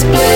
display